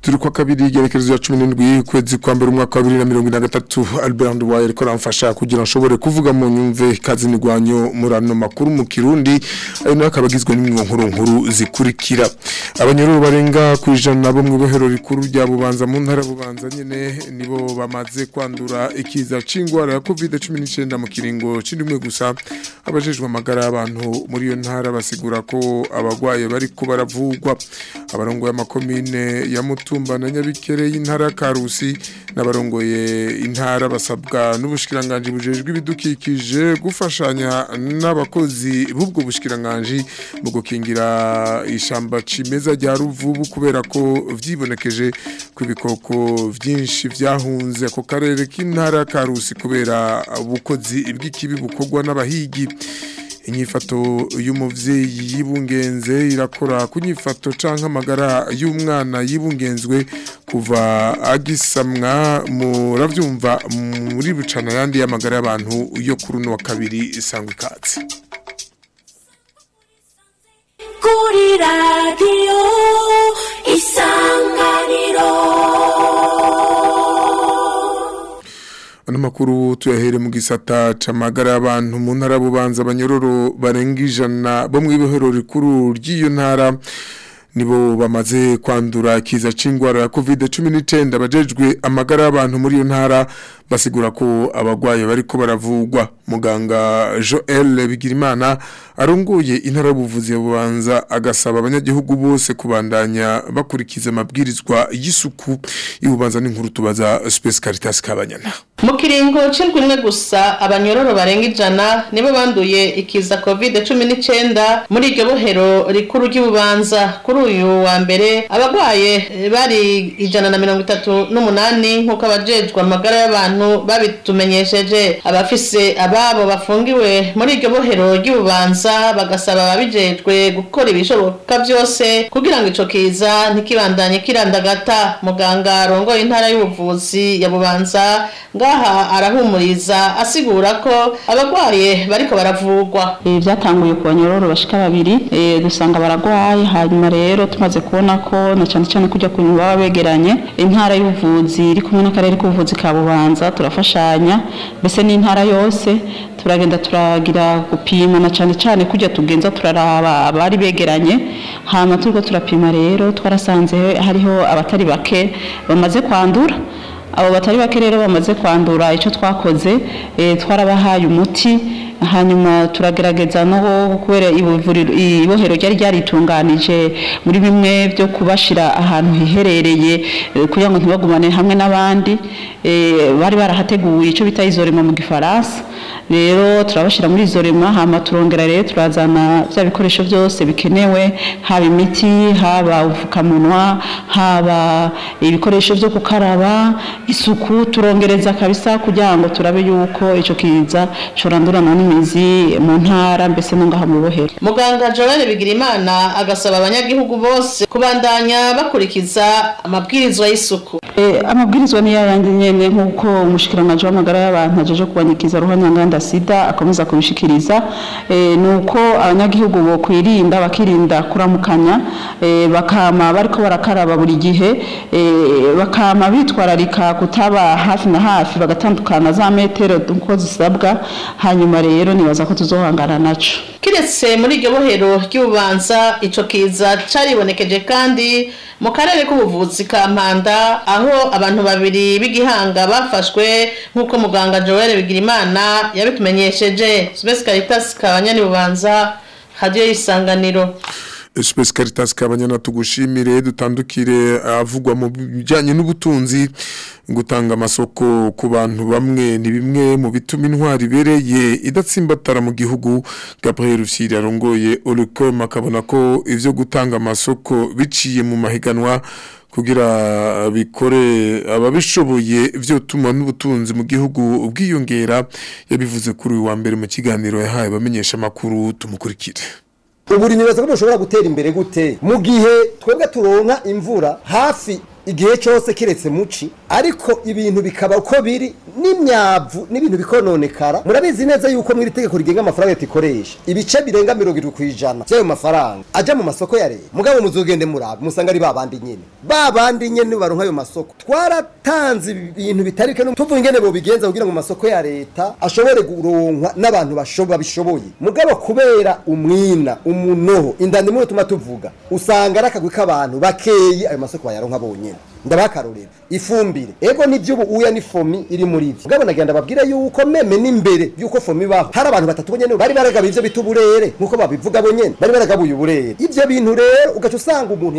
turi kwa kabiri igerekezo ya 17 ukwezi kwa mbere umwaka wa 2023 Albert Ndwaye ariko aramfasha kugira nshobore kuvuga mu nyumve kazi nigwanyo murano makuru mu Kirundi ayo nayo kabagizwe n'imwe nkuru nkuru zikurikira abanyororo barenga kwijana bo mu bohero rikuru rya bubanza mu ntara bubanza nyine nibo bamaze kwandura ikiza cingwara ya covid n'icyenda mu kiringo c'indimwe gusa abajejwe amagara y'abantu muri iyo ntara basigura ko abagwaye bari kuba baravugwa abarongo ya makomine ya mutu Katumba na Nyabikere y'intara Karusi n'abarongoye intara basabwa n'ubushikiranganje bujejwe ibidukikije gufashanya n'abakozi b'ubwo bushikiranganje mu gukingira ishamba cimeza rya Ruvubu kubera ko vyibonekeje kwibikoko byinshi byahunze ako karere k'intara Karusi kubera ubukozi bw'ikibi bukogwa n'abahigi inyifato y'umubyeyi y'ibungenze irakora ku nyifato cyangwa y'umwana y'ibungenzwe kuva agisamwa murabyumva muri bucana yandi y'amagara y'abantu yo kuri uno wa kabiri isanga ikatsi kuri radio isanganiro Ano makuru tuyahere mu gisata camagara abantu mu ntara bubanza abanyororo barenga ijana bo mu ibohero rikuru ry'iyo ntara nibo bamaze kwandura kiza c'ingwara ya COVID-19 bajejwe amagara abantu muri iyo ntara basigura ko abagwaye bariko baravugwa muganga Joel Bigirimana arunguye intara y'ubuvuzi bubanza agasaba abanyagihugu bose kubandanya bakurikiza amabwirizwa y'isuku y'ububanza n'inkuru tubaza Space Caritas kabanyana mu kiringo imwe gusa abanyororo barenga ijana nibo banduye ikiza covid cumi n'icyenda muri iryo buhero rikuru ry'ububanza kuri uyu wa mbere abagwaye bari ijana na mirongo itatu n'umunani nk'uko abajejwe amagara y'abantu babitumenyesheje abafise ababo bafungiwe muri iryo bohero ry'ububanza bagasaba ababijejwe gukora ibishoboka byose kugira ngo icyo kiza ntikibandanye kirandagata muganga arongoye intara y'ubuvuzi ya bubanza nga ngaha arahumuriza asigura ko abarwaye bariko baravurwa byatanguye eh, kubanyororo bashika babiri eh, dusanga baragwaye hanyuma rero tumaze kubona ko na cyane cyane kujya kunyuma baba begeranye intara y'ubuvuzi iri kumwe n'akarere k'ubuvuzi ka bubanza turafashanya mbese n'intara yose turagenda turagira gupima na cyane cyane kujya tugenza turaraba abari begeranye hanyuma turiko turapima rero twarasanze hariho abatari bake bamaze kwandura abo batari bake rero bamaze kwandura icyo twakoze eh, twarabahaye umuti hanyuma turagerageza no kubera ibohero ryari ryaritunganije muri bimwe byo kubashyira ahantu hiherereye eh, kugira ngo ntibagumane hamwe n'abandi eh, bari barahateguye icyo bita izorema mu gifaransa rero turabashyira muri izorema hama turongera rero turazana bya bikoresho byose bikenewe haba imiti haba ubupfukamunwa haba ibikoresho byo gukaraba isuku turongereza kabisa kugira ngo turabe yuko icyo kiza cyurandurana n'imiti imizi mu ntara mbese no ngaha mu bohero muganga Jorane Bigirimana agasaba abanyagihugu bose kubandanya bakurikiza amabwirizwa y'isuku eh amabwirizwa ni yayandi nyene nkuko umushikiranganje w'amagara y'abantu ajeje kubanyikiza ruhanyanganda sida akomeza kubishikiriza eh nuko abanyagihugu bo kwirinda bakirinda kuramukanya eh bakama bariko barakaraba buri gihe eh, bakama bitwararika kutaba hafi na hafi bagatandukana za metero uko zisabwa hanyuma rero rero nibaza ko tuzohangana naco kiretse muri iryo bohero ry'ububanza ico kiza cyaribonekeje kandi mu karere k'ubuvuzi ka mpanda aho abantu babiri b'igihanga bafashwe nk'uko muganga joel bigirimana yabitumenyesheje sibesi karitasi kabanyani bubanza radiyo y'isanganiro Space Caritas kabanyana tugushimire dutandukire eh, avugwa mu bijyanye n'ubutunzi gutanga amasoko ku bantu bamwe ni bimwe mu bituma intwari ibereye idatsimbatara mu gihugu Gabriel Rusiri arongoye Olcom akabona ko ibyo gutanga amasoko biciye mu mahiganwa kugira bikore ababishoboye byotuma n'ubutunzi mu gihugu ubwiyongera yabivuze kuri uyu wa mbere mu kiganiro yahaye abamenyesha amakuru tumukurikire ubu nibaza ko dushobora gutera imbere gute mu gihe twebwe turonka imvura hafi igihe cyose keretse muci ariko ibintu bikaba uko biri n'imyavu n'ibintu bikononekara murabizi neza yuko mw'iri tegeko rigenga amafaranga tukoresha ibice birenga mirongo irindwi ku ijana by'ayo mafaranga ajya mu masoko ya leta mugabo muzogende murabe musanga ari babandi nyine babandi nyine baronka ayo masoko twaratanze ibintu bitari bike tuvuga ingene bobigenza kugira ngo amasoko ya leta ashobore guronkwa n'abantu babishoboye mugabo kubera umwina umunoho indandimwe tuma tuvuga usanga ari akagwi k'abantu bakeye ayo masoko bayaronka bonyine ndabakarurira ifumbire ego n'iby'ubu uya ni fomi iri muri ivyo mugabo nagenda babwira yuko meme n'imbere y'uko fomi baho hari abantu batatu bonyene bari baragabuye ibyo bita uburere nk'uko babivuga bonyene bari baragabuye uburere ibyo bintu rero ugaca usanga umuntu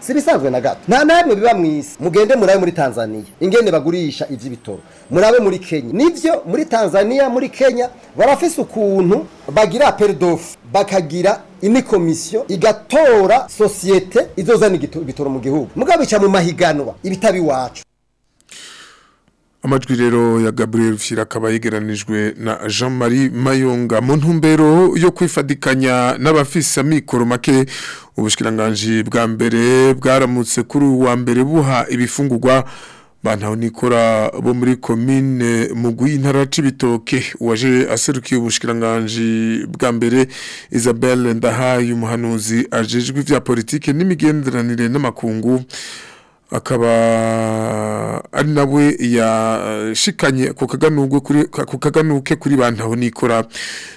si bisanzwe na gato nta namwe biba mu isi mugende murabe muri Tanzania ingene bagurisha iby'ibitoro murabe muri kenya nibyo muri Tanzania muri kenya barafise ukuntu bagira peridofu bakagira ini komisiyo igatora sosiyete izozana ibitoro mu gihugu mugabo mu mahiganwa ibitabo iwacu amajwi rero ya Gabriel Fira akaba yegeranijwe na Jean Marie Mayonga mu ntumbero yo kwifadikanya n'abafisa mikoro make ubushikiranganje bwa mbere bwaramutse kuri uwa mbere buha ibifungurwa bantaho nikora bo muri komine mugwi intara cibitoke waje aserukiye ubushikiranganje bwa mbere Isabelle Ndahaye umuhanuzi ajejwe ivya politike n'imigenderanire n'amakungu akaba ari nawe yashikanye ku kaganuke kuri bantaho nikora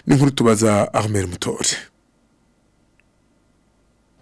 n'inkuru tubaza Ahmed Mutore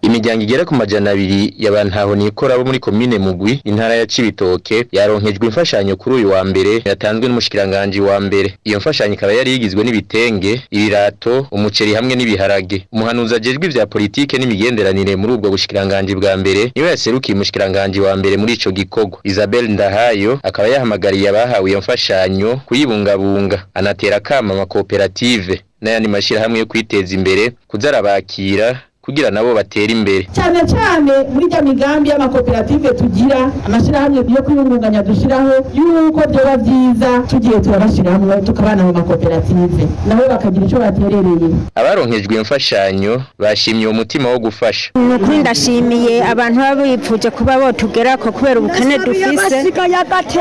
imiryango igera ku majana abiri y'abantaho nikora bo muri komine mugwi intara ya cibitoke yaronkejwe imfashanyo kuri uyu wa mbere yatanzwe n'umushikiranganje wa mbere iyo mfashanyo ikaba yari yigizwe n'ibitenge ibirato umuceri hamwe n'ibiharage umuhanuzi ajejwe ivya politike n'imigenderanire muri ubwo bushikiranganje bwa mbere niwe yaserukiye umushikiranganji wa mbere muri ico gikogo Isabel Ndahayo akaba yahamagariye abahawe iyo mfashanyo kuyibungabunga anatera kama amakoperative n'ayandi mashyirahamwe yo kwiteza imbere kuzarabakira kugira nabo batera imbere cyane cyane muri ya migambi y'amakoperative tugira amashyirahamwe yo kwiyungunganya dushiraho yuko byoba byiza tugiye turabashyiramwo tukabana mu makoperative nabo bakagira icyo baterereye abaronkejwe imfashanyo bashimye uwo mutima wo gufasha ni ukuri ndashimiye abantu baba bipfuje kuba botugera ko kubera ubukene dufise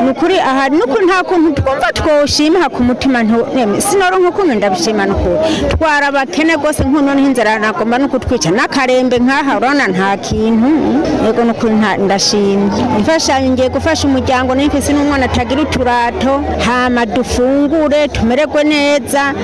ni ukuri aha nuko nta kuntu twumva twoshimaha ku mutima sinoro nk'ukuntu ndabishima nukuri twari abakene rwose nk'uno n'inzara nagomba no kutwica n'akarembe nk'aha urabona nta kintu yego ni ukuntu ndashimye imfashanyo ngiye gufasha umuryango n'imfisi n'umwana atagira uturato hama dufungure tumererwe neza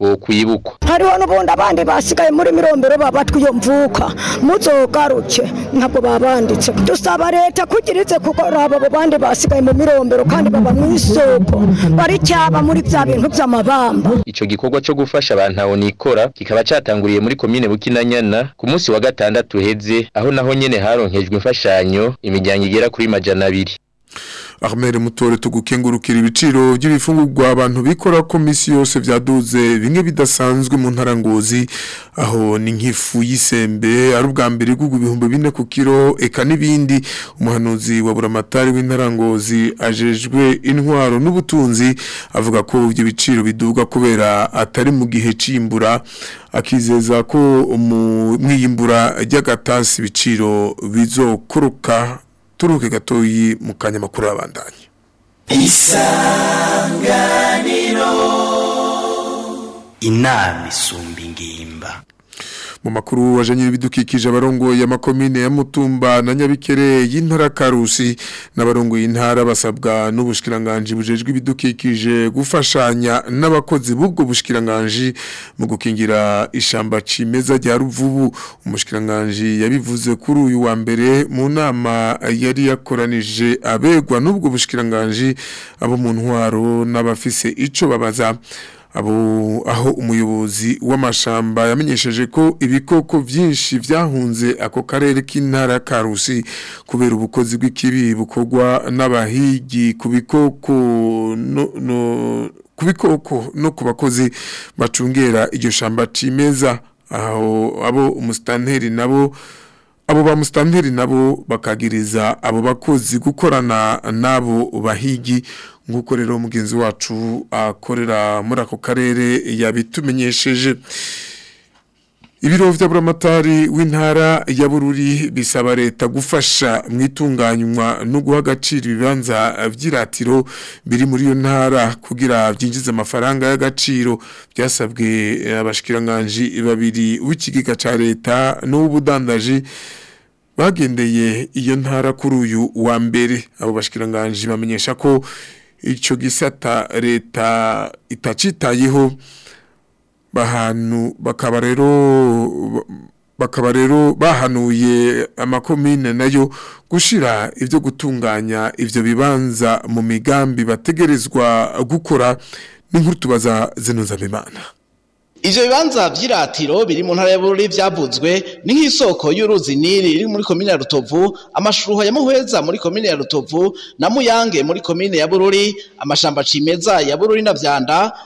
bo kwibuka mvuko hariho n'ubundi abandi basigaye muri mirombero babatwa iyo mvuka muzogaruke ntabwo babanditse dusaba leta kugira ize kugora abo bandi basigaye mu mirombero kandi baba mu isoko bari cyaba muri bya bintu by'amabamba icyo gikorwa cyo gufasha abantu aho nikora kikaba cyatanguriye muri komine bukinanyana ku munsi wa gatandatu Heze, aho naho nyene haronkejwe imfashanyo imiryango igera kuri majana abiri Ahmed Mutore tugukengurukira ibiciro by'ibifungurwa abantu bikora komisiyo yose byaduze bimwe bidasanzwe mu ntarangozi aho ni nk'ifu y'isembe ari ubwa mbere gugu ibihumbi bine ku kiro eka n'ibindi umuhanuzi wa buramatari w'intarangozi ajejwe intwaro n'ubutunzi avuga ko ibyo biciro biduga kubera atari mu gihe cimbura akizeza ko umwiyimbura ry'agatasi ibiciro bizokoroka turuke gatoyi mu kanyamakuru makuru y'abandanye isanganiro inama isumba ingimba mu makuru wajanye ibidukikije ya amakomine ya Mutumba na Nyabikere y'intara Karusi n'abarongoye intara basabwa n'ubushikiranganje bujejwe ibidukikije gufashanya n'abakozi b'ubwo bushikiranganje mu gukingira ishamba cimeza rya Ruvubu umushikiranganji yabivuze kuri uyu wa mbere mu nama yari yakoranije abegwa n'ubwo bushikiranganje abo mu ntwaro n'abafise ico babaza aho umuyobozi w'amashamba yamenyesheje ko ibikoko byinshi byahunze ako karere k'intara karusi kubera ubukozi bw'ikibi bukogwa n'abahigi ku bikoko ku bikoko no ku bakozi bacungera iryo shamba cimeza aho abo umusitanteri nabo abo ba musitanteri nabo bakagiriza abo bakozi gukorana n'abo bahigi nk'uko rero mugenzi wacu akorera muri ako karere yabitumenyesheje ibiro by'aburamatari w'intara ya bururi bisaba leta gufasha mu itunganywa no guha agaciro ibibanza by'iratiro biri muri iyo ntara kugira byinjize amafaranga y'agaciro byasabwe eh, abashikiranganji babiri w'ikigega cya leta n'uw'ubudandaji bagendeye iyo ntara kuri uyu wa mbere abo bashikiranganji bamenyesha ko icyo gisata leta itacitayeho bahantu bakaba rero bakaba rero bahanuye amakomine nayo gushira ibyo gutunganya ibyo bibanza mu migambi bategerezwa gukora n'inkuru tubaza zino zabimana Ivyo bibanza vy'iratiro biri mu ntara ya Bururi vyavuzwe ni nk'isoko y'uruzi Nili iri muri komine ya Rutovu, amashuruho ya Muhweza muri komine ya Rutovu na Muyange muri komine ya Bururi, amashamba cimeza ya Bururi na Vyanda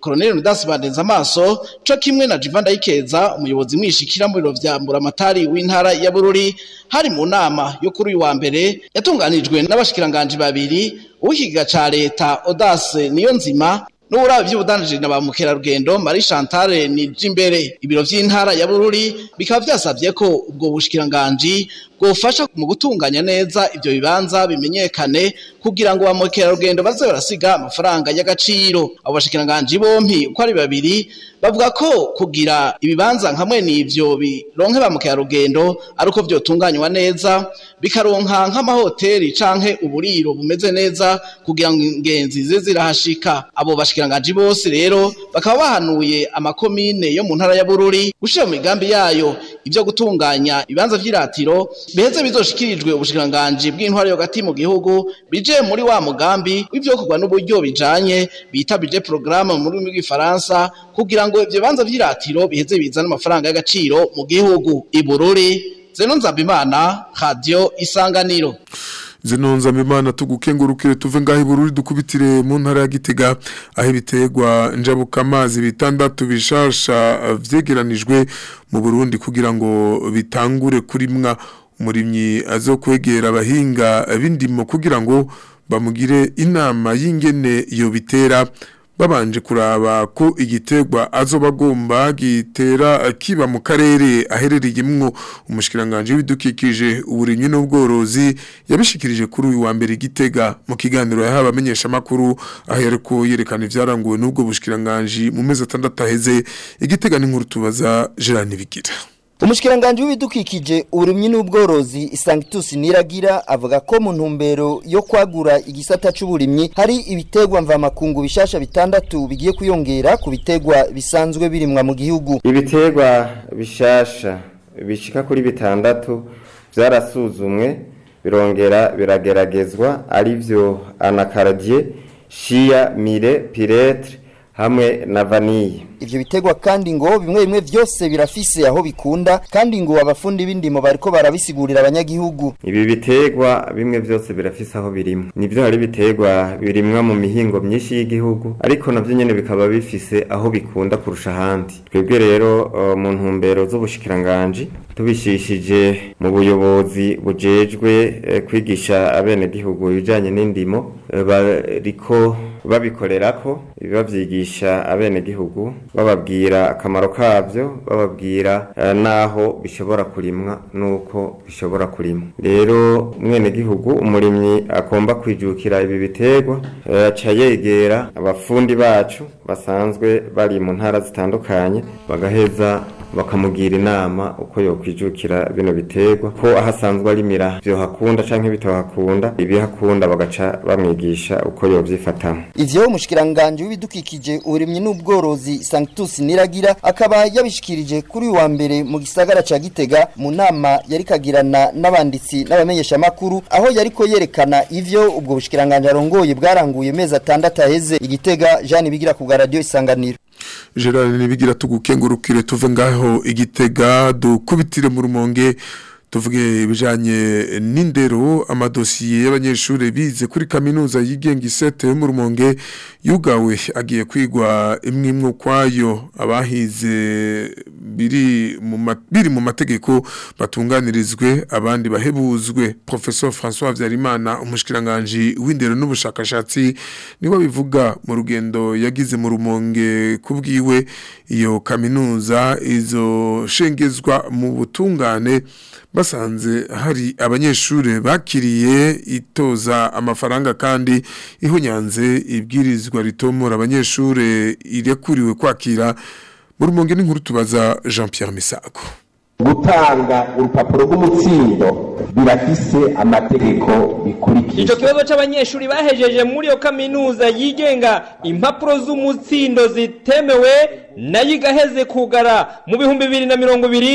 Colonel Rudas Bandenza amaso cyo kimwe na Jivanda Ikeza umuyobozi mwishikira mu biro vya Mburamatari w'intara ya Bururi hari mu nama yo kuri wa mbere yatunganijwe n'abashikiranganje babiri uhiga ca leta Odase niyo nzima nura by'ubudandaji na ba mukerarugendo Marie Chantal ni imbere ibiro vy'intara ya Bururi bikaba vyasavye ko ubwo bushikiranganje bwofasha mu gutunganya neza ibyo bibanza bimenyekane kugira ngo ba mukerarugendo baze barasiga amafaranga y'agaciro abo bashikiranganji bompi uko ari babiri bavuga ko kugira ibibanza nkamwe n'ivyo bironke ba mukerarugendo ari uko vyotunganywa neza bikaronka nk'amahoteli canke uburiro bumeze neza kugira ngo ingenzi ze zirahashika abo bashikiranganji bose rero bakaba bahanuye amakomine yo mu ntara ya Bururi gushyira mu migambi yayo ibyo gutunganya ibibanza vy'iratiro biheze bizoshikirijwe ubushikiranganji bw'intwari hagati mu gihugu bije muri wa mugambi w’ibyo kugwa n'uburyo bijanye bitabije programme mu rurimi rw'ifaransa kugira ngo ivyo bibanza vy'iratiro biheze bizane amafaranga y'agaciro mu gihugu ibururi zeno nzabimana radio isanganiro zinonza mimana tugukengurukire tuve ngaho ibururi dukubitire mu ntara ya gitega aho ibitegwa njabuka amazi bitandatu bishasha vyegeranijwe mu Burundi kugira ngo bitangure kuri mwa murimyi azo kwegera abahinga b'indimo kugira ngo bamugire inama y'ingene iyo bitera babanje kuraba ko igitegwa azo bagomba gitera kiba mu karere aherereyemwo umushikiranganje w'ibidukikije uburimyi n'ubworozi yabishikirije kuri uyu wa mbere igitega mu kiganiro yahawe amenyesha makuru ahereko yerekana ivyaranguwe n'ubwo bushikiranganje mu mezi atandatu aheze igitega n'inkuru tubaza Gerard Nibigira umushyikiranganji w'ibidukikije uburumyi n'ubworozi isangitusi niragira avuga ko mu ntumbero yo kwagura igisata cy'uburimyi hari ibitegwa mvamakungu bishasha bitandatu bigiye kuyongera ku bitegwa bisanzwe birimwa mu gihugu ibitegwa bishasha bishika kuri bitandatu byarasuzumwe birongera birageragezwa ari byo anakaradiye shiya mire piretre hamwe na vaniye ibyo bitegwa kandi ngo bimwe bimwe byose birafise aho bikunda kandi ngo abafundi b'indimo bariko barabisigurira abanyagihugu ibi bitegwa bimwe byose birafise aho birimo nibyo hari bitegwa birimwa mu mihingo myinshi y'igihugu ariko navyo nyene bikaba bifise aho bikunda kurusha ahandi twebwe rero uh, mu ntumbero z'ubushikiranganje tubishishije mu buyobozi bujejwe uh, kwigisha abenegihugu ibijanye n'indimo uh, bariko babikorera babikorerako babyigisha abenegihugu bababwira akamaro kabyo bababwira eh, n'aho bishobora kurimwa n'uko bishobora kurimwa rero umwenegihugu umurimyi agomba kwijukira ibi biterwa yaca eh, yegera abafundi bacu basanzwe bari mu ntara zitandukanye bagaheza bakamugira inama uko yokwijukira bino biterwa ko ahasanzwe arimira vyohakunda canke bitohakunda ibihakunda bagaca bamwigisha uko yovyifatamo ivyo umushikiranganje w'ibidukikije uburimyi n'ubworozi Sanctus Niragira akaba yabishyikirije kuri uyu wa mbere mu gisagara ca Gitega mu nama yarikagirana n'abanditsi n’abamenyeshamakuru makuru aho yariko yerekana ivyo ubwo bushikiranganje arongoye bwaranguye mezi atandatu aheze igitega Jean Bigira ku radio isanganiro gerard ntibigira tuguke tuve ngaho igitega dukubitire mu rumonge tuvuge ibijyanye n'indero amadosiye y'abanyeshuri bize kuri kaminuza yigenga isete yo mu rumonge yugawe agiye kwigwa imwe imwe ukwayo abahize biri mu mategeko batunganirizwe abandi bahebuzwe professeur François habyarimana umushikiranganji w'indero n'ubushakashatsi niwe bivuga mu rugendo yagize mu rumonge kubwiwe iyo kaminuza izo shengezwa mu butungane basanze hari abanyeshuri bakiriye itoza amafaranga kandi ihunyanze ibwirizwa ritomora abanyeshuri irekuriwe kwakira muri umwunge n'inkuru tubaza jean Pierre Misako gutanga urupapuro rw'umutsindo birafise amategeko bikurikije icyo kibazo cy'abanyeshuri bahejeje muri iyo kaminuza yigenga impapuro z'umutsindo zitemewe nayo igaheze kugara mu bihumbi bibiri na mirongo ibiri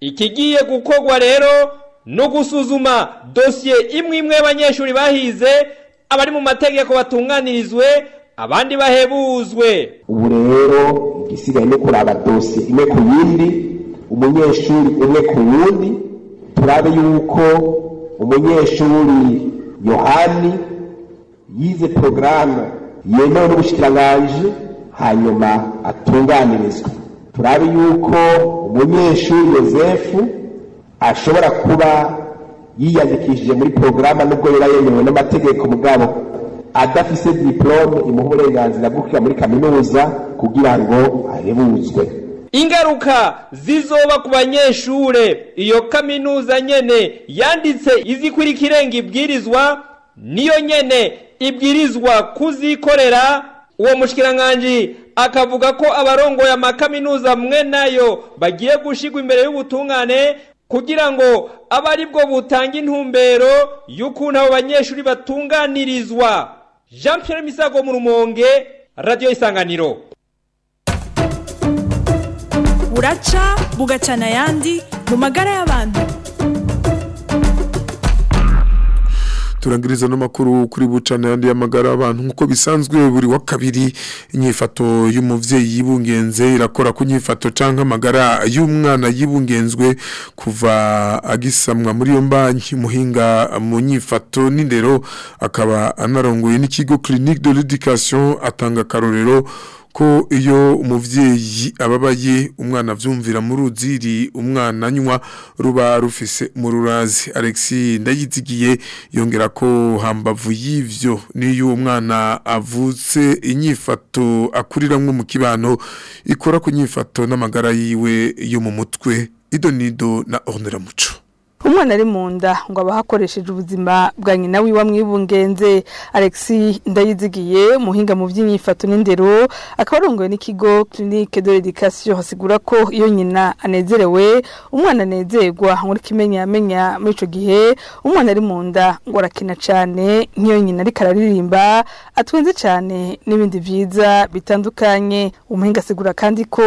ikigiye gukorwa rero no gusuzuma dosiye imwe imwe y'abanyeshuri bahize abari mu mategeko batunganirizwe abandi bahebuzwe ubu rero igisigaye ni kuraba dosiye imwe ku yindi umunyeshuri umwe ku wundi turabe yuko umunyeshuri yohani yize porogaramu yemewe n'ubushikiranganji hanyuma atunganirizwa turabe yuko umunyeshuri yosefu ashobora kuba yiyandikishije muri porogaramu nubwo yari yemewe n'amategeko mugabo adafise diporome imuha uburenganzira bwo kwiga muri kaminuza kugira ngo ahebuzwe ingaruka zizoba ku banyeshure iyo kaminuza nyene yanditse izi irenga ibwirizwa niyo nyene ibwirizwa kuzikorera uwo mushikiranganji akavuga ko abarongoye amakaminuza mwe nayo bagiye gushigwa imbere y'ubutungane kugira ngo abe aribwo butange intumbero y'ukuntu abo banyeshuri batunganirizwa jean Pierre misago mu rumonge radiyo isanganiro buraca bugacana ayandi mu magara y'abantu turangiriza n'amakuru kuri bucana yandi y'amagara abantu nk'uko bisanzwe buri wa kabiri inyifato y'umubyeyi yibungenze irakora ku nyifato cyangwa amagara y'umwana yibungenzwe kuva agisamwa muri banki muhinga mu nyifato n'indero akaba anarongoye n'ikigo clinique de l'education atanga akarorero ko iyo umubyeyi ababaye umwana abyumvira mu ruziri umwana anywa ruba rufise mu rurazi alexi ndayizigiye yongera ko hambavu y'ibyo n'iyo umwana avutse inyifato akuriramwe mu kibano ikora ku nyifato n'amagara yiwe yo mu mutwe idonido na ornera muco umwana ari mu nda ngo aba ubuzima bwa nyina wiwe amwibungenze alex ndayizigiye umuhinga mu by'imyifato n'indero akaba arongoye n'ikigo clinique de l'education hasigura ko iyo nyina anezerewe umwana anezerwa ngo kimenya amenya muri ico gihe umwana ari mu nda ngo arakina cyane nk'iyo nyina ariko araririmba atwenze cane n'ibindi vyiza bitandukanye umuhinga asigura kandi ko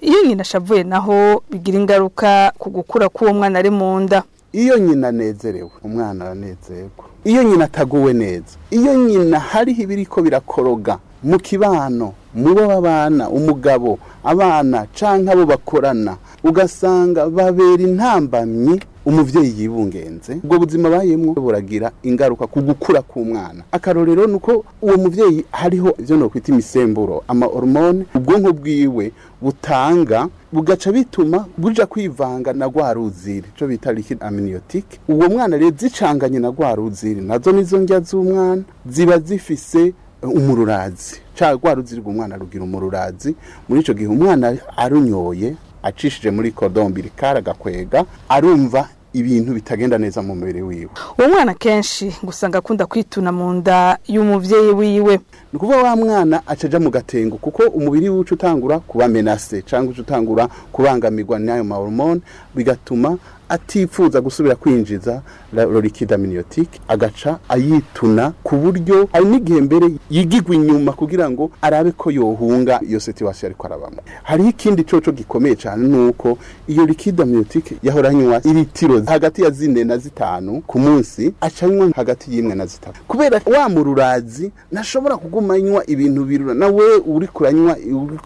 iyo nyina ashavuye naho bigira ingaruka ku gukura k'uwo mwana ari mu nda iyo nyina anezerewe umwana aranezerwa iyo nyina ataguwe neza iyo nyina hariho ibiriko birakoroga mu kibano bo babana umugabo abana cyangwa abo bakorana ugasanga babera intambamyi umubyeyi yibungenze ubwo buzima bayemwo buragira ingaruka ku gukura k'umwana akarorero ni uko uwo mubyeyi hariho ibyo nokwita imisemburo ama hormone ubwonko bwiwe butanga bugaca bituma buja kwivanga na rwaruziri cyo bita liquide amniotique uwo mwana rero zicanganye na rwaruziri nazo nizo njya z'umwana ziba zifise umururazi cya rwaruziri rw'umwana rugira umururazi muri icyo gihe umwana arunyoye acishije muri kodombi rikara agakwega arumva ibintu bitagenda neza mu mubiri wiwe uwo mwana kenshi gusanga akunda kwituna mu nda y'umubyeyi wiwe ni ukuvuga wa mwana acaja mu gatengo kuko umubiri wiwe uca utangura kuba menase cyangwa uca utangura kubangamirwa n'ayo mahoromone bigatuma atifuza gusubira kwinjiza lorikida miniyotike agaca ayituna ku buryo hari n'igihe mbere yigigwa inyuma kugira ngo arabe ko yohunga iyo situwasiyo ariko arabamo hariho ikindi cyoco gikomeye cyane ni uko iyo likida miniyotike yahora iritiro hagati ya zine na zitanu ku munsi acanywa hagati y'imwe na zitanu kubera wa mururazi ntashobora kuguma anywa ibintu birura nawe uri kuranywa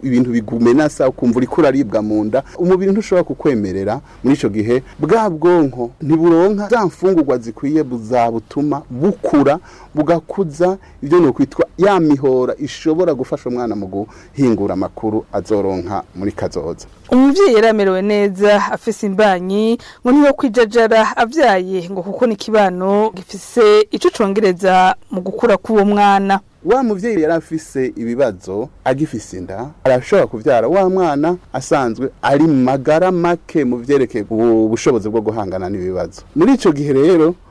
ibintu bigumenasa ukumva uri kuraribwa mu nda umubiri ntushobora kukwemerera muri icyo gihe bwa bwonko ntiburonka za mfungurwa zikwiye buzabutuma bukura bugakuza ibyo ni ukwitwa ya mihora ishobora gufasha umwana mu guhingura amakuru azoronka muri kazoza umubyeyi yari amerewe neza afise imbanyi ngo niyo kwijajara abyaye ngo kuko ni ikibano gifise icyo ucongereza mu gukura k'uwo mwana wa mubyeyi yari afise ibibazo agifise inda arashobora kubyara wa mwana asanzwe ari magara make mu byerekeye ubushobozi bwo guhangana n'ibibazo muri icyo gihe rero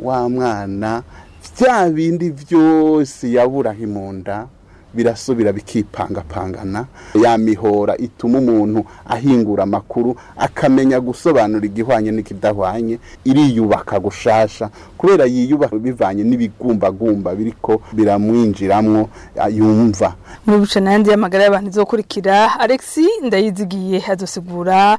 wa mwana bya bindi byose yabura nk'imunda birasubira bikipangapangana ya mihora ituma umuntu ahingura amakuru akamenya gusobanura igihwanye n'ikidahwanye iriyubaka gushasha kubera yiyubaka bivanye n'ibigumbagumba biriko biramwinjiramwo yumva muri buca n'ayandi y'amagara y'abantu izokurikira alexi ndayizigiye azosigura